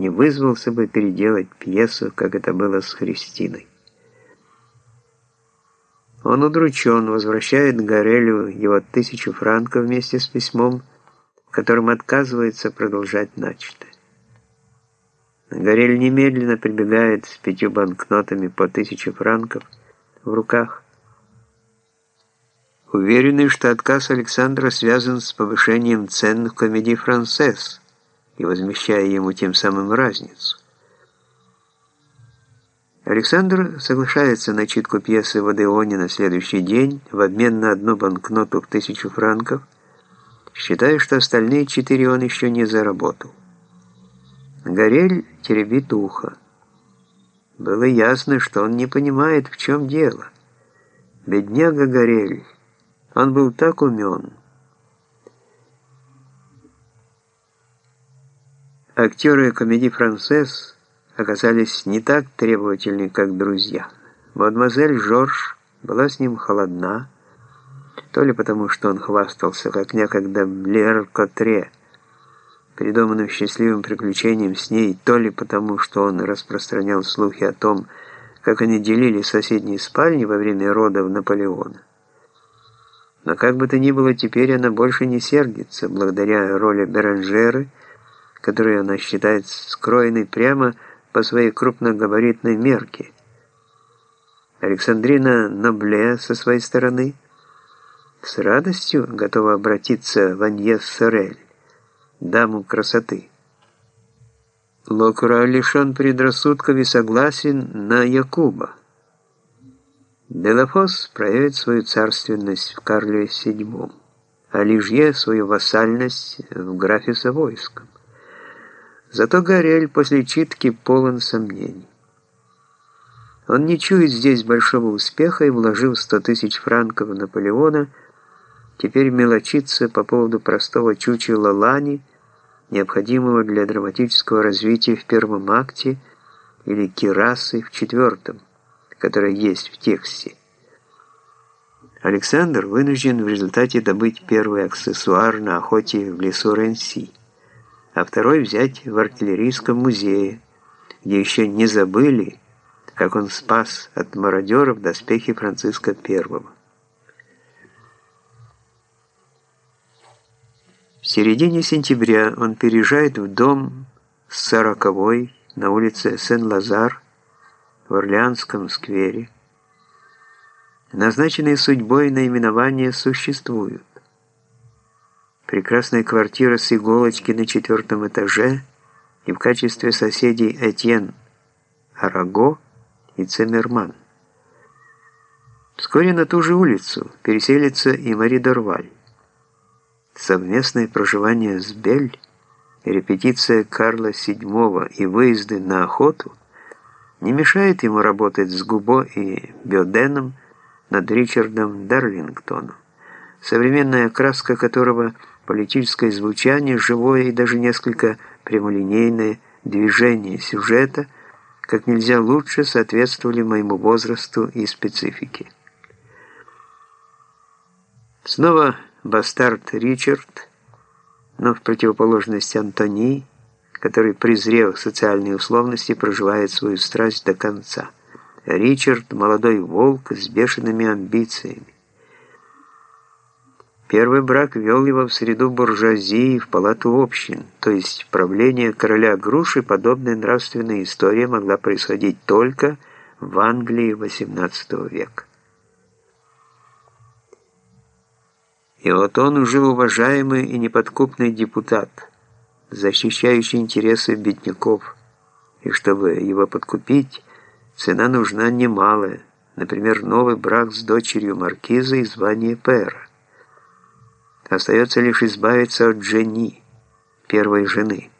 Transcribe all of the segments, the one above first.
не вызвался бы переделать пьесу, как это было с Христиной. Он удручен, возвращает Горелю его тысячу франков вместе с письмом, в котором отказывается продолжать начатое. Горель немедленно прибегает с пятью банкнотами по тысяче франков в руках, уверенный, что отказ Александра связан с повышением цен в комедии «Францесс» и возмещая ему тем самым разницу. Александр соглашается на читку пьесы в Одеоне на следующий день в обмен на одну банкноту в тысячу франков, считая, что остальные четыре он еще не заработал. Горель теребит ухо. Было ясно, что он не понимает, в чем дело. Бедняга Горель. Он был так умен. Актеры комедии «Францесс» оказались не так требовательны, как друзья. Мадемуазель Жорж была с ним холодна, то ли потому, что он хвастался, как некогда Блер Котре, придуманным счастливым приключением с ней, то ли потому, что он распространял слухи о том, как они делили соседние спальни во время родов Наполеона. Но как бы то ни было, теперь она больше не сердится, благодаря роли Беранжеры, которую она считает скроенной прямо по своей крупногабаритной мерке. Александрина Набле со своей стороны с радостью готова обратиться в Аньес Сорель, даму красоты. Локура лишен предрассудков и согласен на Якуба. Делафос проявит свою царственность в Карле VII, а Лижье свою вассальность в графе Савойском. Зато Горель после читки полон сомнений. Он не чует здесь большого успеха и, вложив 100 тысяч франков в Наполеона, теперь мелочится по поводу простого чучела Лани, необходимого для драматического развития в первом акте или кирасы в четвертом, которая есть в тексте. Александр вынужден в результате добыть первый аксессуар на охоте в лесу Ренси а второй взять в артиллерийском музее, где еще не забыли, как он спас от мародеров доспехи Франциска I. В середине сентября он переезжает в дом с сороковой на улице Сен-Лазар в Орлеанском сквере. Назначенные судьбой наименования существуют прекрасная квартира с иголочки на четвертом этаже и в качестве соседей Этьен Араго и Цемерман. Вскоре на ту же улицу переселится и Мари Дорваль. Совместное проживание с Бель, репетиция Карла VII и выезды на охоту не мешает ему работать с Губо и Бёденом над Ричардом Дарлингтоном, современная окраска которого – политическое звучание, живое и даже несколько прямолинейное движение сюжета как нельзя лучше соответствовали моему возрасту и специфике. Снова бастард Ричард, но в противоположность Антони, который, презрев социальные условности, проживает свою страсть до конца. Ричард – молодой волк с бешеными амбициями. Первый брак вел его в среду буржуазии в палату общин, то есть правление короля Груши подобная нравственная история могла происходить только в Англии XVIII века. И вот он уже уважаемый и неподкупный депутат, защищающий интересы бедняков, и чтобы его подкупить, цена нужна немалая, например, новый брак с дочерью маркиза и звание пэра. Остается лишь избавиться от Дженни, первой жены.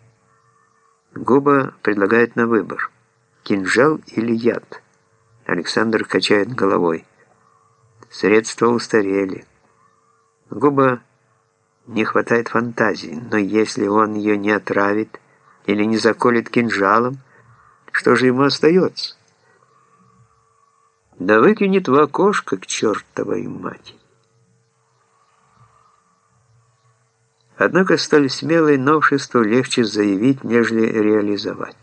Губа предлагает на выбор, кинжал или яд. Александр качает головой. Средства устарели. Губа не хватает фантазии, но если он ее не отравит или не заколет кинжалом, что же ему остается? Да выкинет в окошко к чертовой матери. Однако столь смелое новшество легче заявить, нежели реализовать.